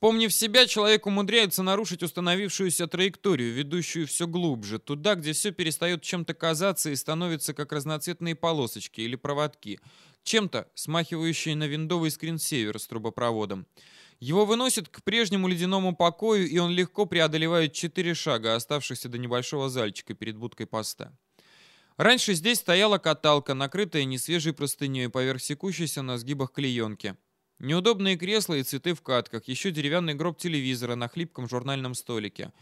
Вспомнив себя, человек умудряется нарушить установившуюся траекторию, ведущую все глубже, туда, где все перестает чем-то казаться и становится как разноцветные полосочки или проводки, чем-то смахивающие на виндовый скринсейвер с трубопроводом. Его выносит к прежнему ледяному покою, и он легко преодолевает четыре шага, оставшихся до небольшого зальчика перед будкой поста. Раньше здесь стояла каталка, накрытая несвежей простыней поверх секущейся на сгибах клеенки. Неудобные кресла и цветы в катках, еще деревянный гроб телевизора на хлипком журнальном столике.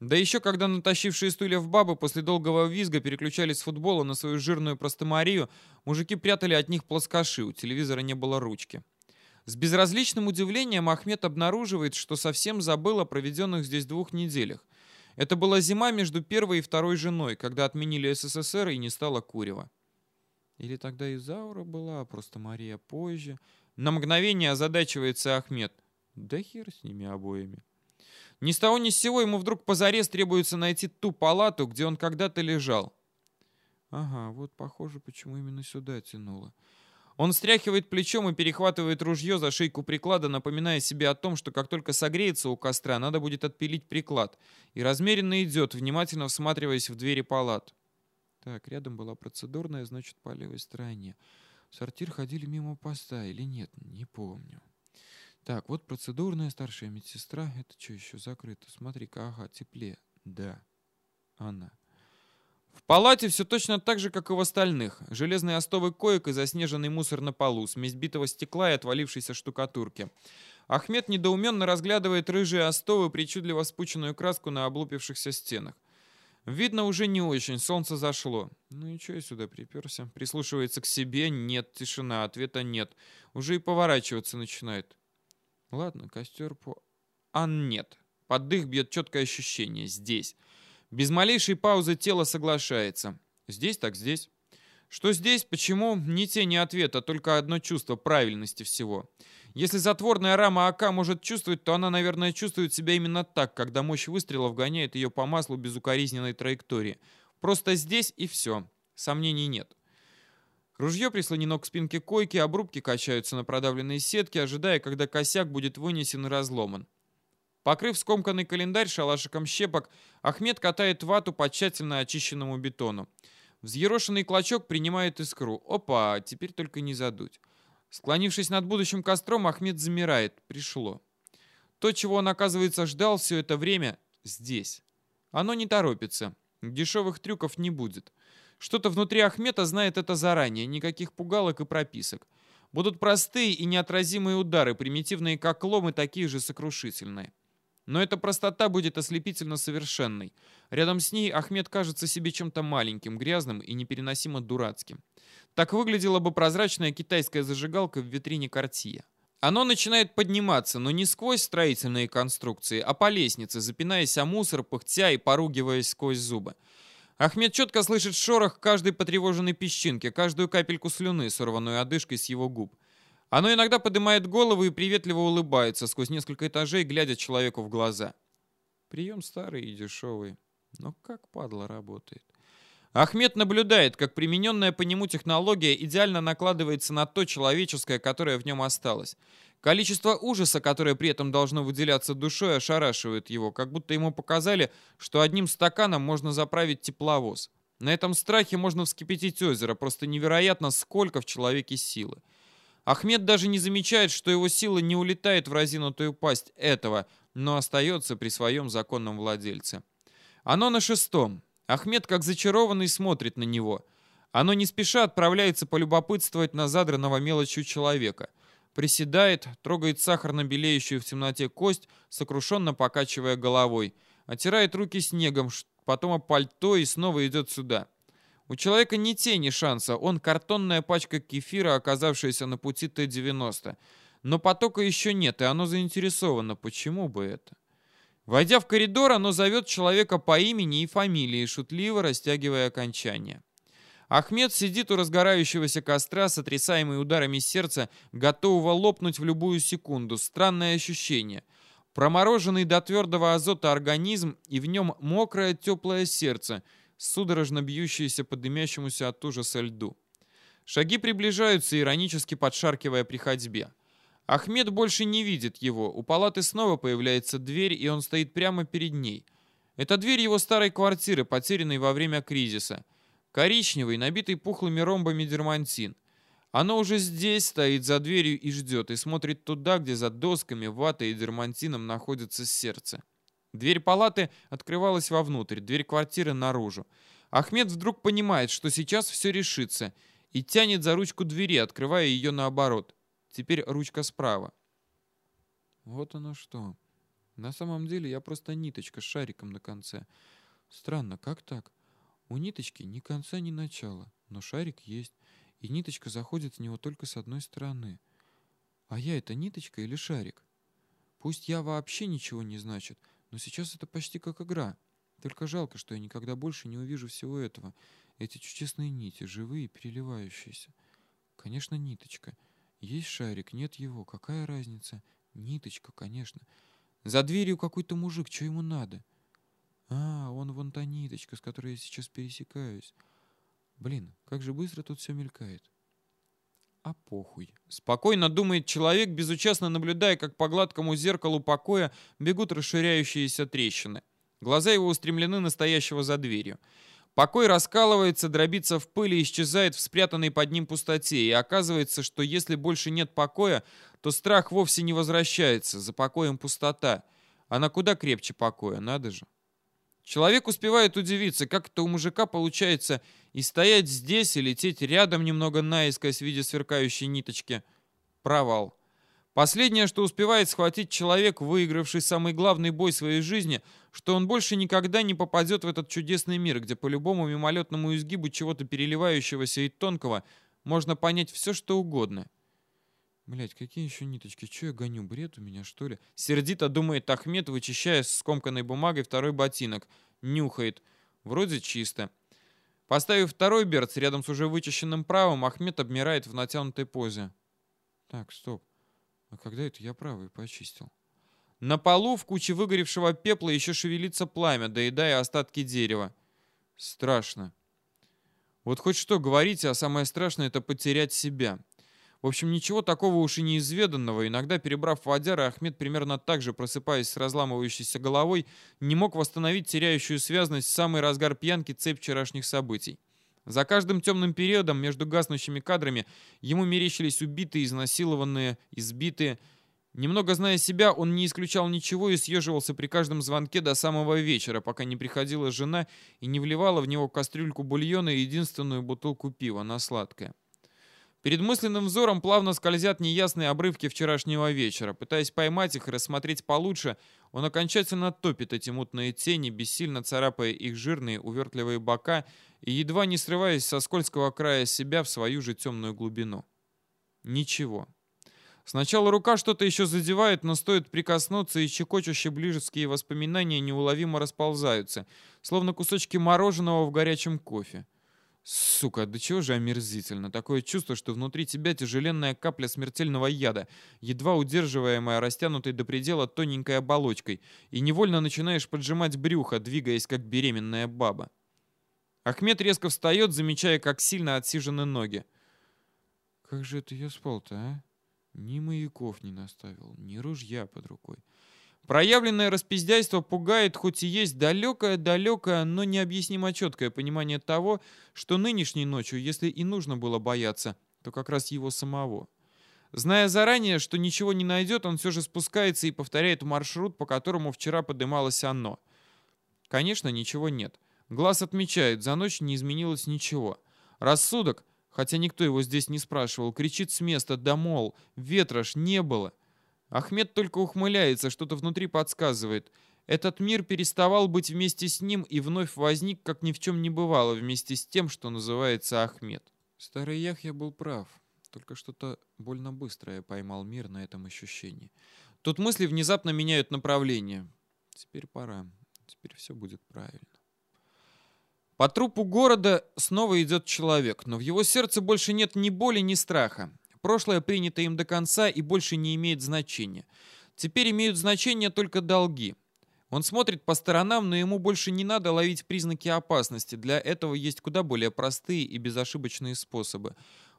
Да еще когда натащившие стулья в бабы после долгого визга переключались с футбола на свою жирную простомарию, мужики прятали от них плоскоши, у телевизора не было ручки. С безразличным удивлением Ахмед обнаруживает, что совсем забыл о проведенных здесь двух неделях. Это была зима между первой и второй женой, когда отменили СССР и не стало курева. Или тогда и Заура была, а просто Мария позже – на мгновение озадачивается Ахмед. Да хер с ними обоими. Ни с того ни с сего ему вдруг позарез требуется найти ту палату, где он когда-то лежал. Ага, вот похоже, почему именно сюда тянуло. Он стряхивает плечом и перехватывает ружье за шейку приклада, напоминая себе о том, что как только согреется у костра, надо будет отпилить приклад. И размеренно идет, внимательно всматриваясь в двери палат. Так, рядом была процедурная, значит, по левой стороне сортир ходили мимо поста или нет, не помню. Так, вот процедурная старшая медсестра. Это что еще закрыто? Смотри-ка, ага, теплее. Да, она. В палате все точно так же, как и в остальных. Железный остовый коек и заснеженный мусор на полу, смесь битого стекла и отвалившейся штукатурки. Ахмед недоуменно разглядывает рыжие остовы, причудливо спученную краску на облупившихся стенах. Видно, уже не очень, солнце зашло. Ну и что я сюда приперся? Прислушивается к себе, нет, тишина, ответа нет. Уже и поворачиваться начинает. Ладно, костер по... А нет. Под дых бьет четкое ощущение. Здесь. Без малейшей паузы тело соглашается. Здесь так здесь. Что здесь, почему, ни тени ответа, только одно чувство правильности всего. Если затворная рама АК может чувствовать, то она, наверное, чувствует себя именно так, когда мощь выстрелов гоняет ее по маслу безукоризненной траектории. Просто здесь и все. Сомнений нет. Ружье прислонено к спинке койки, обрубки качаются на продавленные сетки, ожидая, когда косяк будет вынесен и разломан. Покрыв скомканный календарь шалашиком щепок, Ахмед катает вату по тщательно очищенному бетону. Взъерошенный клочок принимает искру. Опа, теперь только не задуть. Склонившись над будущим костром, Ахмед замирает. Пришло. То, чего он, оказывается, ждал все это время, здесь. Оно не торопится. Дешевых трюков не будет. Что-то внутри Ахмета знает это заранее. Никаких пугалок и прописок. Будут простые и неотразимые удары, примитивные как лом и такие же сокрушительные. Но эта простота будет ослепительно совершенной. Рядом с ней Ахмед кажется себе чем-то маленьким, грязным и непереносимо дурацким. Так выглядела бы прозрачная китайская зажигалка в витрине Cartier. Оно начинает подниматься, но не сквозь строительные конструкции, а по лестнице, запинаясь о мусор, пыхтя и поругиваясь сквозь зубы. Ахмед четко слышит шорох каждой потревоженной песчинки, каждую капельку слюны, сорванную одышкой с его губ. Оно иногда поднимает голову и приветливо улыбается сквозь несколько этажей, глядя человеку в глаза. Прием старый и дешевый, но как падла работает. Ахмед наблюдает, как примененная по нему технология идеально накладывается на то человеческое, которое в нем осталось. Количество ужаса, которое при этом должно выделяться душой, ошарашивает его, как будто ему показали, что одним стаканом можно заправить тепловоз. На этом страхе можно вскипятить озеро, просто невероятно сколько в человеке силы. Ахмед даже не замечает, что его сила не улетает в разинутую пасть этого, но остается при своем законном владельце. Оно на шестом. Ахмед, как зачарованный, смотрит на него. Оно не спеша отправляется полюбопытствовать на задранного мелочью человека. Приседает, трогает сахарно белеющую в темноте кость, сокрушенно покачивая головой. Оттирает руки снегом, потом о пальто и снова идет сюда. У человека ни тени шанса, он картонная пачка кефира, оказавшаяся на пути Т-90. Но потока еще нет, и оно заинтересовано. Почему бы это? Войдя в коридор, оно зовет человека по имени и фамилии, шутливо растягивая окончание. Ахмед сидит у разгорающегося костра, сотрясаемый ударами сердца, готового лопнуть в любую секунду. Странное ощущение. Промороженный до твердого азота организм и в нем мокрое теплое сердце, судорожно бьющееся по дымящемуся от ужаса льду. Шаги приближаются, иронически подшаркивая при ходьбе. Ахмед больше не видит его. У палаты снова появляется дверь, и он стоит прямо перед ней. Это дверь его старой квартиры, потерянной во время кризиса. Коричневый, набитый пухлыми ромбами дермантин. Оно уже здесь стоит за дверью и ждет, и смотрит туда, где за досками, ватой и дермантином находится сердце. Дверь палаты открывалась вовнутрь, дверь квартиры наружу. Ахмед вдруг понимает, что сейчас все решится, и тянет за ручку двери, открывая ее наоборот. Теперь ручка справа. Вот оно что. На самом деле я просто ниточка с шариком на конце. Странно, как так? У ниточки ни конца, ни начала, но шарик есть, и ниточка заходит в него только с одной стороны. А я это ниточка или шарик? Пусть я вообще ничего не значит, но сейчас это почти как игра. Только жалко, что я никогда больше не увижу всего этого. Эти чудесные нити, живые, переливающиеся. Конечно, ниточка. Есть шарик, нет его. Какая разница? Ниточка, конечно. За дверью какой-то мужик, что ему надо? А, он вон та ниточка, с которой я сейчас пересекаюсь. Блин, как же быстро тут все мелькает. А похуй. Спокойно думает человек, безучастно наблюдая, как по гладкому зеркалу покоя бегут расширяющиеся трещины. Глаза его устремлены на стоящего за дверью. Покой раскалывается, дробится в пыли исчезает в спрятанной под ним пустоте. И оказывается, что если больше нет покоя, то страх вовсе не возвращается. За покоем пустота. Она куда крепче покоя, надо же. Человек успевает удивиться, как это у мужика получается и стоять здесь, и лететь рядом немного наискось в виде сверкающей ниточки. Провал. Последнее, что успевает схватить человек, выигравший самый главный бой своей жизни, что он больше никогда не попадет в этот чудесный мир, где по любому мимолетному изгибу чего-то переливающегося и тонкого можно понять все, что угодно. Блять, какие еще ниточки? Че я гоню? Бред у меня, что ли? Сердито думает Ахмед, вычищая с скомканной бумагой второй ботинок. Нюхает. Вроде чисто. Поставив второй берц рядом с уже вычищенным правым, Ахмед обмирает в натянутой позе. Так, стоп. А когда это я правый почистил? На полу в куче выгоревшего пепла еще шевелится пламя, доедая остатки дерева. Страшно. Вот хоть что говорите, а самое страшное это потерять себя. В общем, ничего такого уж и неизведанного. Иногда, перебрав водяры, Ахмед примерно так же, просыпаясь с разламывающейся головой, не мог восстановить теряющую связность в самый разгар пьянки цепь вчерашних событий. За каждым темным периодом между гаснущими кадрами ему мерещились убитые, изнасилованные, избитые. Немного зная себя, он не исключал ничего и съеживался при каждом звонке до самого вечера, пока не приходила жена и не вливала в него кастрюльку бульона и единственную бутылку пива на сладкое. Перед мысленным взором плавно скользят неясные обрывки вчерашнего вечера. Пытаясь поймать их и рассмотреть получше, он окончательно топит эти мутные тени, бессильно царапая их жирные увертливые бока и едва не срываясь со скользкого края себя в свою же темную глубину. Ничего. Сначала рука что-то еще задевает, но стоит прикоснуться, и щекочущие ближеские воспоминания неуловимо расползаются, словно кусочки мороженого в горячем кофе. Сука, да чего же омерзительно. Такое чувство, что внутри тебя тяжеленная капля смертельного яда, едва удерживаемая растянутой до предела тоненькой оболочкой, и невольно начинаешь поджимать брюхо, двигаясь как беременная баба. Ахмед резко встает, замечая, как сильно отсижены ноги. Как же это я спал-то, а? Ни маяков не наставил, ни ружья под рукой. Проявленное распиздяйство пугает, хоть и есть далекое-далекое, но необъяснимо четкое понимание того, что нынешней ночью, если и нужно было бояться, то как раз его самого. Зная заранее, что ничего не найдет, он все же спускается и повторяет маршрут, по которому вчера подымалось оно. Конечно, ничего нет. Глаз отмечает, за ночь не изменилось ничего. Рассудок, хотя никто его здесь не спрашивал, кричит с места, да мол, ветра ж не было. Ахмед только ухмыляется, что-то внутри подсказывает. Этот мир переставал быть вместе с ним и вновь возник, как ни в чем не бывало, вместе с тем, что называется Ахмед. Старый Яхья был прав. Только что-то больно быстро я поймал мир на этом ощущении. Тут мысли внезапно меняют направление. Теперь пора. Теперь все будет правильно. По трупу города снова идет человек, но в его сердце больше нет ни боли, ни страха. Прошлое принято им до конца и больше не имеет значения. Теперь имеют значение только долги. Он смотрит по сторонам, но ему больше не надо ловить признаки опасности. Для этого есть куда более простые и безошибочные способы.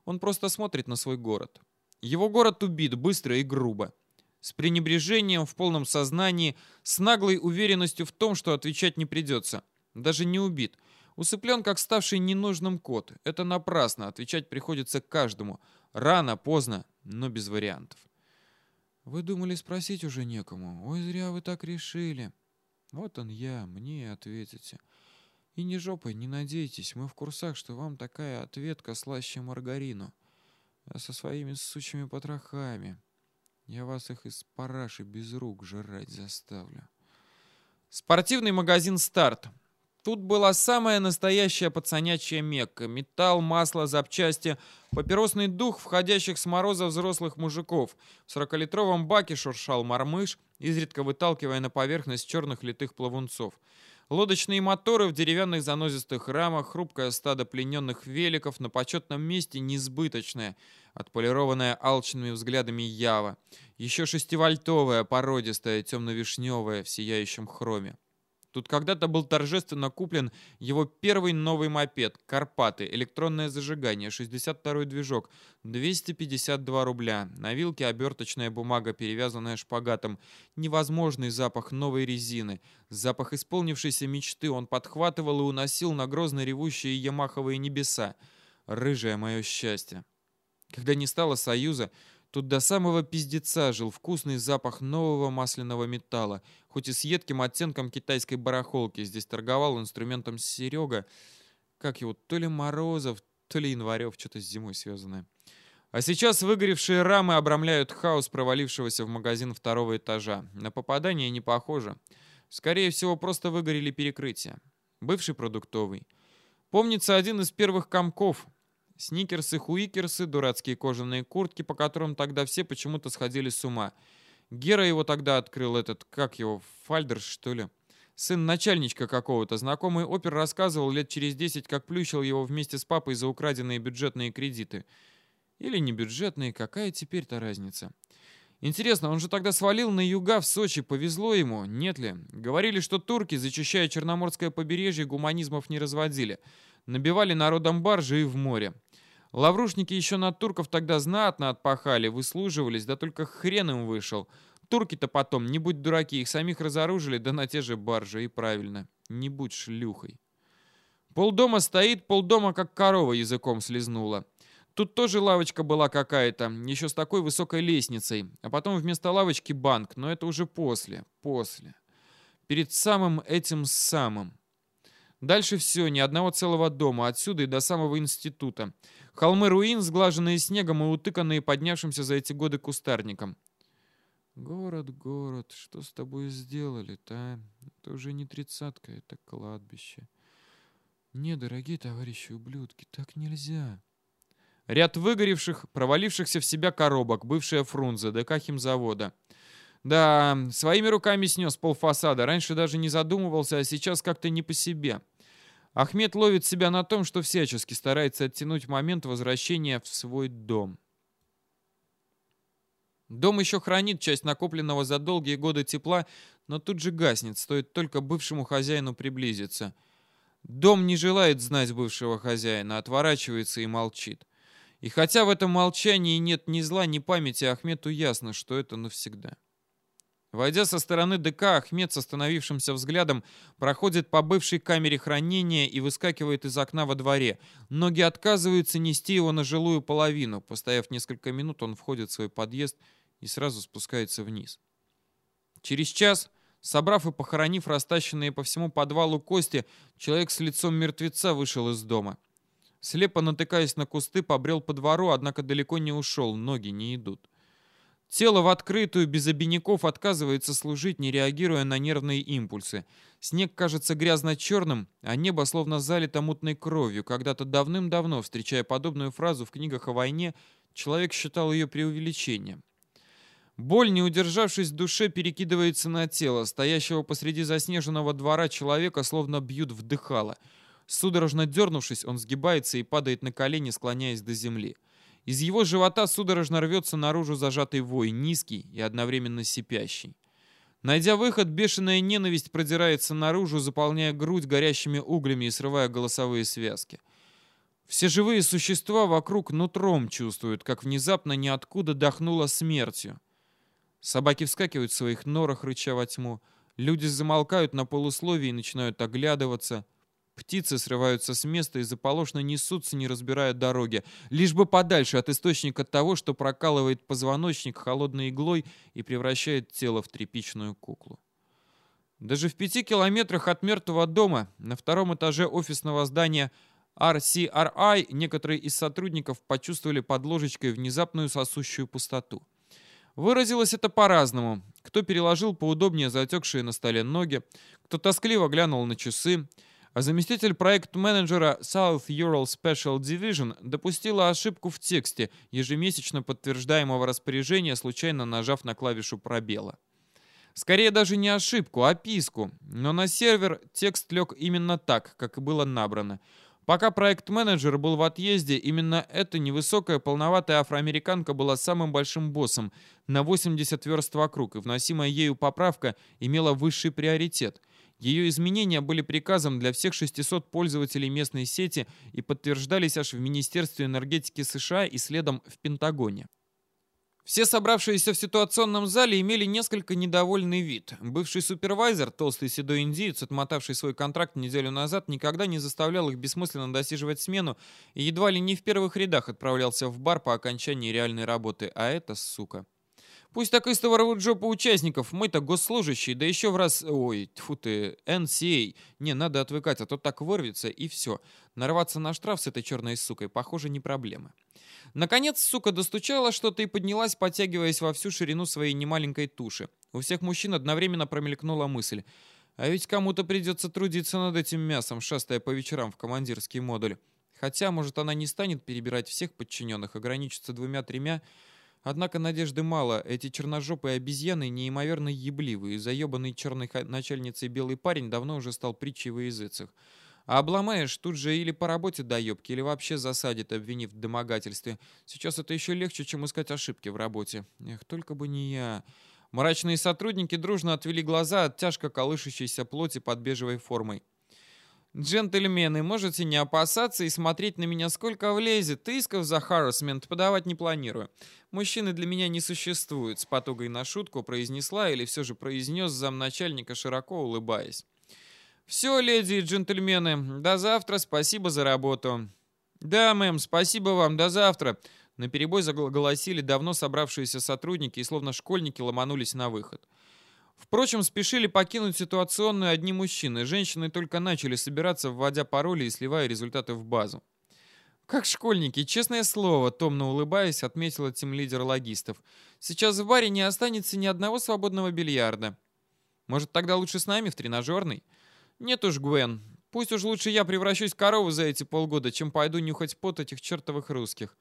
Он просто смотрит на свой город. Его город убит быстро и грубо. С пренебрежением, в полном сознании, с наглой уверенностью в том, что отвечать не придется. Даже не убит. Усыплен, как ставший ненужным кот. Это напрасно, отвечать приходится каждому. Рано, поздно, но без вариантов. Вы думали, спросить уже некому? Ой, зря вы так решили. Вот он я, мне ответите. И не жопой не надейтесь, мы в курсах, что вам такая ответка слаще маргарину. А со своими сучьими потрохами. Я вас их из параши без рук жрать заставлю. Спортивный магазин «Старт». Тут была самая настоящая пацанячья мекка. Металл, масло, запчасти, папиросный дух входящих с мороза взрослых мужиков. В сорокалитровом баке шуршал мормыш, изредка выталкивая на поверхность черных литых плавунцов. Лодочные моторы в деревянных занозистых рамах, хрупкое стадо плененных великов на почетном месте несбыточное, отполированное алчными взглядами Ява. Еще шестивольтовая, породистая, темно-вишневая в сияющем хроме. Тут когда-то был торжественно куплен его первый новый мопед «Карпаты», электронное зажигание, 62-й движок, 252 рубля. На вилке оберточная бумага, перевязанная шпагатом. Невозможный запах новой резины. Запах исполнившейся мечты он подхватывал и уносил на грозно ревущие ямаховые небеса. Рыжее мое счастье. Когда не стало Союза, Тут до самого пиздеца жил вкусный запах нового масляного металла, хоть и с едким оттенком китайской барахолки. Здесь торговал инструментом Серега, как его, то ли Морозов, то ли Январев, что-то с зимой связанное. А сейчас выгоревшие рамы обрамляют хаос провалившегося в магазин второго этажа. На попадание не похоже. Скорее всего, просто выгорели перекрытия. Бывший продуктовый. Помнится один из первых комков, Сникерсы-хуикерсы, дурацкие кожаные куртки, по которым тогда все почему-то сходили с ума. Гера его тогда открыл этот, как его, Фальдерс, что ли? Сын начальничка какого-то. Знакомый опер рассказывал лет через десять, как плющил его вместе с папой за украденные бюджетные кредиты. Или не бюджетные, какая теперь-то разница? Интересно, он же тогда свалил на юга в Сочи, повезло ему, нет ли? Говорили, что турки, зачищая Черноморское побережье, гуманизмов не разводили. Набивали народом баржи и в море. Лаврушники еще на турков тогда знатно отпахали, выслуживались, да только хрен им вышел. Турки-то потом, не будь дураки, их самих разоружили, да на те же баржи, и правильно, не будь шлюхой. Полдома стоит, полдома как корова языком слезнула. Тут тоже лавочка была какая-то, еще с такой высокой лестницей, а потом вместо лавочки банк, но это уже после, после. Перед самым этим самым. Дальше все, ни одного целого дома, отсюда и до самого института. Холмы руин, сглаженные снегом и утыканные поднявшимся за эти годы кустарником. Город, город, что с тобой сделали-то, а? Это уже не тридцатка, это кладбище. Не, дорогие товарищи ублюдки, так нельзя. Ряд выгоревших, провалившихся в себя коробок, бывшая Фрунзе, ДК химзавода. Да, своими руками снес полфасада. Раньше даже не задумывался, а сейчас как-то не по себе. Ахмед ловит себя на том, что всячески старается оттянуть момент возвращения в свой дом. Дом еще хранит часть накопленного за долгие годы тепла, но тут же гаснет, стоит только бывшему хозяину приблизиться. Дом не желает знать бывшего хозяина, отворачивается и молчит. И хотя в этом молчании нет ни зла, ни памяти, Ахмету ясно, что это навсегда. Войдя со стороны ДК, Ахмед с остановившимся взглядом проходит по бывшей камере хранения и выскакивает из окна во дворе. Ноги отказываются нести его на жилую половину. Постояв несколько минут, он входит в свой подъезд и сразу спускается вниз. Через час, собрав и похоронив растащенные по всему подвалу кости, человек с лицом мертвеца вышел из дома. Слепо натыкаясь на кусты, побрел по двору, однако далеко не ушел, ноги не идут. Тело в открытую, без обиняков, отказывается служить, не реагируя на нервные импульсы. Снег кажется грязно-черным, а небо словно залито мутной кровью. Когда-то давным-давно, встречая подобную фразу в книгах о войне, человек считал ее преувеличением. Боль, не удержавшись в душе, перекидывается на тело. Стоящего посреди заснеженного двора человека словно бьют в дыхало. Судорожно дернувшись, он сгибается и падает на колени, склоняясь до земли. Из его живота судорожно рвется наружу зажатый вой, низкий и одновременно сипящий. Найдя выход, бешеная ненависть продирается наружу, заполняя грудь горящими углями и срывая голосовые связки. Все живые существа вокруг нутром чувствуют, как внезапно ниоткуда дохнуло смертью. Собаки вскакивают в своих норах, рыча во тьму. Люди замолкают на полусловии и начинают оглядываться. Птицы срываются с места и заполошно несутся, не разбирая дороги, лишь бы подальше от источника того, что прокалывает позвоночник холодной иглой и превращает тело в тряпичную куклу. Даже в пяти километрах от мертвого дома, на втором этаже офисного здания RCRI, некоторые из сотрудников почувствовали под ложечкой внезапную сосущую пустоту. Выразилось это по-разному. Кто переложил поудобнее затекшие на столе ноги, кто тоскливо глянул на часы, а заместитель проект-менеджера South Ural Special Division допустила ошибку в тексте ежемесячно подтверждаемого распоряжения, случайно нажав на клавишу пробела. Скорее даже не ошибку, а писку, но на сервер текст лег именно так, как и было набрано. Пока проект-менеджер был в отъезде, именно эта невысокая полноватая афроамериканка была самым большим боссом на 80 верст вокруг, и вносимая ею поправка имела высший приоритет. Ее изменения были приказом для всех 600 пользователей местной сети и подтверждались аж в Министерстве энергетики США и следом в Пентагоне. Все собравшиеся в ситуационном зале имели несколько недовольный вид. Бывший супервайзер, толстый седой индиец, отмотавший свой контракт неделю назад, никогда не заставлял их бессмысленно досиживать смену и едва ли не в первых рядах отправлялся в бар по окончании реальной работы. А это сука. Пусть так и стоворовут жопу участников, мы-то госслужащие, да еще в раз... Ой, тьфу ты, NCA. Не, надо отвыкать, а то так вырвется, и все. Нарваться на штраф с этой черной сукой, похоже, не проблема. Наконец, сука достучала что-то и поднялась, подтягиваясь во всю ширину своей немаленькой туши. У всех мужчин одновременно промелькнула мысль. А ведь кому-то придется трудиться над этим мясом, шастая по вечерам в командирский модуль. Хотя, может, она не станет перебирать всех подчиненных, ограничится двумя-тремя, Однако надежды мало. Эти черножопые обезьяны неимоверно ебливые. Заебанный черной начальницей белый парень давно уже стал притчей во языцах. А обломаешь, тут же или по работе доебки, или вообще засадит, обвинив в домогательстве. Сейчас это еще легче, чем искать ошибки в работе. Эх, только бы не я. Мрачные сотрудники дружно отвели глаза от тяжко колышущейся плоти под бежевой формой. «Джентльмены, можете не опасаться и смотреть на меня сколько влезет. Исков за харрасмент подавать не планирую. Мужчины для меня не существуют», — с потугой на шутку произнесла или все же произнес замначальника, широко улыбаясь. «Все, леди и джентльмены, до завтра, спасибо за работу». «Да, мэм, спасибо вам, до завтра», — наперебой заголосили давно собравшиеся сотрудники и словно школьники ломанулись на выход. Впрочем, спешили покинуть ситуационную одни мужчины. Женщины только начали собираться, вводя пароли и сливая результаты в базу. «Как школьники, честное слово», — томно улыбаясь, отметила тим-лидер логистов. «Сейчас в баре не останется ни одного свободного бильярда. Может, тогда лучше с нами в тренажерный?» «Нет уж, Гвен, пусть уж лучше я превращусь в корову за эти полгода, чем пойду нюхать пот этих чертовых русских».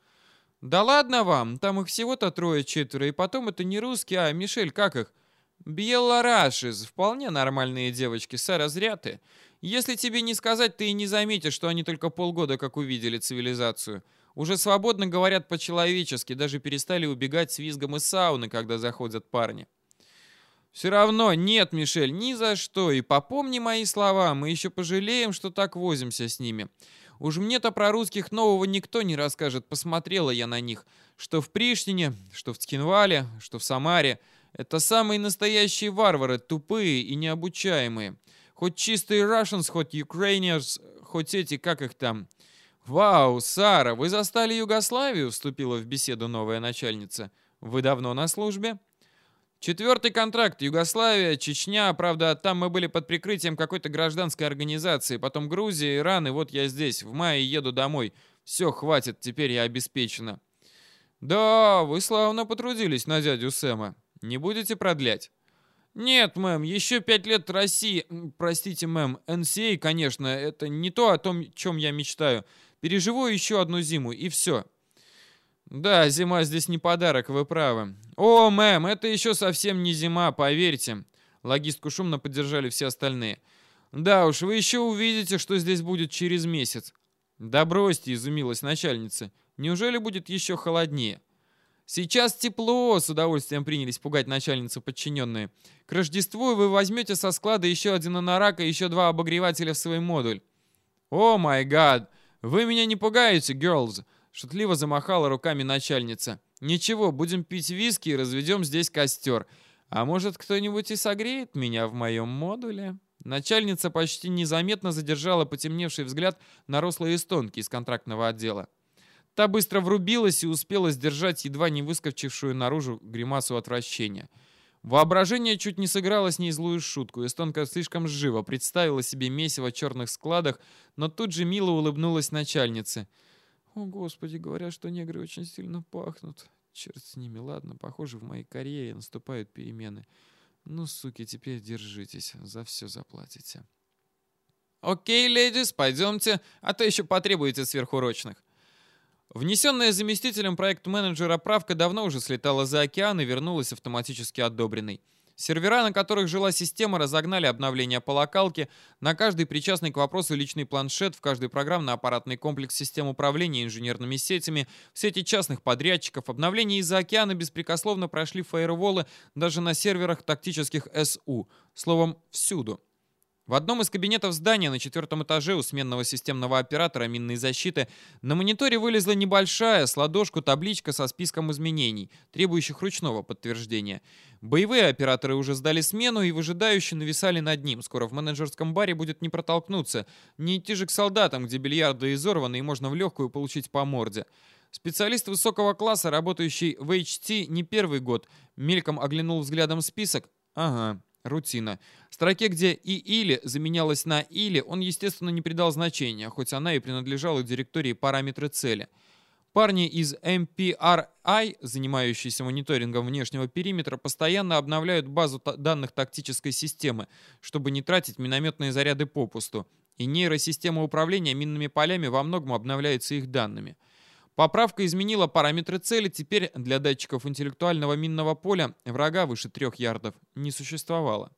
«Да ладно вам, там их всего-то трое-четверо, и потом это не русские, а Мишель, как их?» Белорашис, вполне нормальные девочки, саразряты. Если тебе не сказать, ты и не заметишь, что они только полгода как увидели цивилизацию. Уже свободно говорят по-человечески, даже перестали убегать с визгом из сауны, когда заходят парни. Все равно нет, Мишель, ни за что. И попомни мои слова, мы еще пожалеем, что так возимся с ними. Уж мне-то про русских нового никто не расскажет, посмотрела я на них. Что в Приштине, что в Цкинвале, что в Самаре – это самые настоящие варвары, тупые и необучаемые. Хоть чистые Russians, хоть Ukrainians, хоть эти, как их там. «Вау, Сара, вы застали Югославию?» — вступила в беседу новая начальница. «Вы давно на службе?» «Четвертый контракт. Югославия, Чечня. Правда, там мы были под прикрытием какой-то гражданской организации. Потом Грузия, Иран, и вот я здесь. В мае еду домой. Все, хватит, теперь я обеспечена». «Да, вы славно потрудились на дядю Сэма. Не будете продлять? Нет, мэм, еще пять лет России... Простите, мэм, НСА, конечно, это не то, о том, чем я мечтаю. Переживу еще одну зиму, и все. Да, зима здесь не подарок, вы правы. О, мэм, это еще совсем не зима, поверьте. Логистку шумно поддержали все остальные. Да уж, вы еще увидите, что здесь будет через месяц. Да бросьте, изумилась начальница. Неужели будет еще холоднее? «Сейчас тепло!» — с удовольствием принялись пугать начальницу подчиненные. «К Рождеству вы возьмете со склада еще один анорак и еще два обогревателя в свой модуль». «О май гад! «Вы меня не пугаете, girls!» — шутливо замахала руками начальница. «Ничего, будем пить виски и разведем здесь костер. А может, кто-нибудь и согреет меня в моем модуле?» Начальница почти незаметно задержала потемневший взгляд на рослые эстонки из контрактного отдела. Та быстро врубилась и успела сдержать едва не выскочившую наружу гримасу отвращения. Воображение чуть не сыграло с ней злую шутку. Эстонка слишком живо представила себе месиво в черных складах, но тут же мило улыбнулась начальнице. «О, Господи, говорят, что негры очень сильно пахнут. Черт с ними, ладно, похоже, в моей карьере наступают перемены. Ну, суки, теперь держитесь, за все заплатите». «Окей, ледис, пойдемте, а то еще потребуете сверхурочных». Внесенная заместителем проект-менеджера правка давно уже слетала за океан и вернулась автоматически одобренной. Сервера, на которых жила система, разогнали обновления по локалке, на каждый причастный к вопросу личный планшет, в каждый программно-аппаратный комплекс систем управления инженерными сетями, в сети частных подрядчиков, обновления из-за океана беспрекословно прошли фаерволы даже на серверах тактических СУ. Словом, всюду. В одном из кабинетов здания на четвертом этаже у сменного системного оператора минной защиты на мониторе вылезла небольшая с ладошку табличка со списком изменений, требующих ручного подтверждения. Боевые операторы уже сдали смену и выжидающие нависали над ним. Скоро в менеджерском баре будет не протолкнуться, не идти же к солдатам, где бильярды изорваны и можно в легкую получить по морде. Специалист высокого класса, работающий в HT не первый год, мельком оглянул взглядом список. Ага, Рутина. В строке, где «и» или заменялась на «или», он, естественно, не придал значения, хоть она и принадлежала директории параметры цели. Парни из MPRI, занимающиеся мониторингом внешнего периметра, постоянно обновляют базу данных тактической системы, чтобы не тратить минометные заряды попусту. И нейросистема управления минными полями во многом обновляется их данными. Поправка изменила параметры цели, теперь для датчиков интеллектуального минного поля врага выше трех ярдов не существовало.